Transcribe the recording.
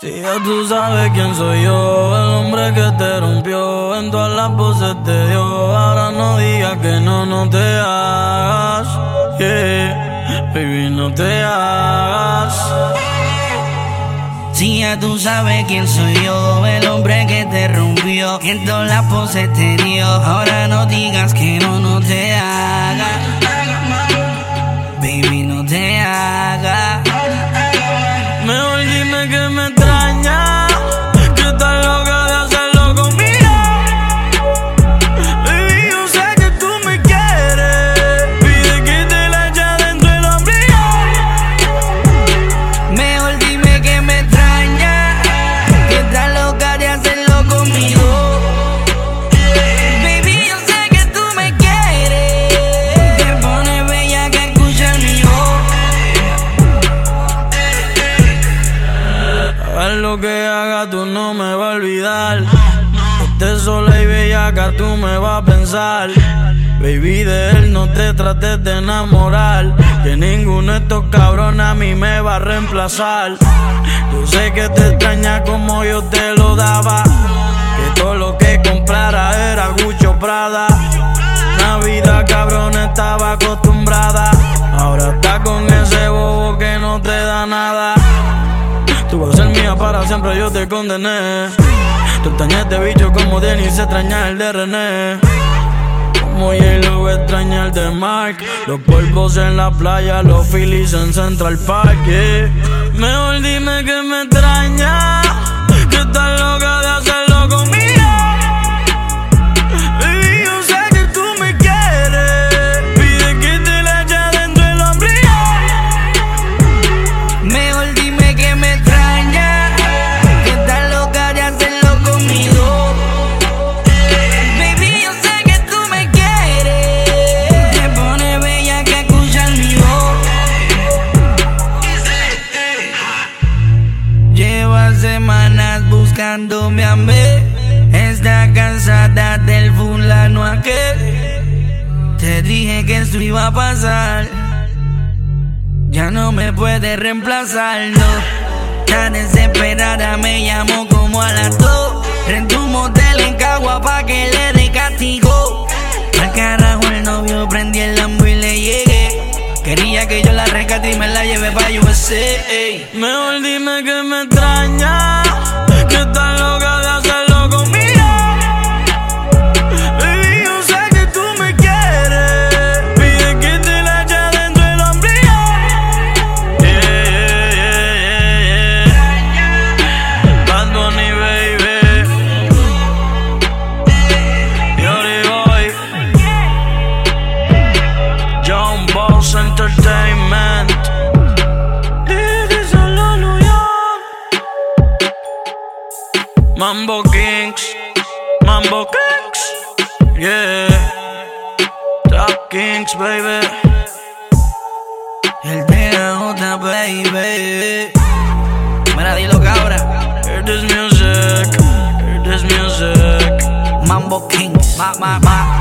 Si ya tú sabes quién soy yo, el hombre que te rompió, en todas las voces te dio. Ahora no digas que no, no te hagas. Baby, no te hagas. Si ya tú sabes quién soy yo, el hombre que te rompió, en todas las poses te dio. Ahora no digas que no, no te hagas. Baby, no te hagas. Estés sola y bellaca, tú me vas a pensar. Baby, de él no te trates de enamorar. Que ninguno de estos cabrones a mí me va a reemplazar. Yo sé que te extraña como yo te lo daba. Que todo lo que comprara era Gucci o Prada. Una vida cabrón estaba acostumbrada. Ahora está con ese bobo que no te da nada. Tú vas a ser mía para siempre, yo te condené. Tú extrañas este bicho como Denis extraña el de René. Como J-Lo extraña el de Mark. Los polvos en la playa, los Phillies en Central Park. yeah. Mejor dime que me extraña. Buscándome a mí. Está cansada del fulano aquel. Te dije que esto iba a pasar. Ya no me puede reemplazar, no. Tan desesperada me llamó como a las dos. Un motel en Cagua pa' que le dé. Al carajo el novio prendí el lambo y le llegué. Quería que yo la rescate y me la lleve pa' USA. Mejor dime que me extraña, que Mambo Kings. Mambo Kings. Yeah. Top Kings, baby. El TJ, baby. Mira, dilo cabra. Hear this music. Hear this music. Mambo Kings. Ma, ma, ma,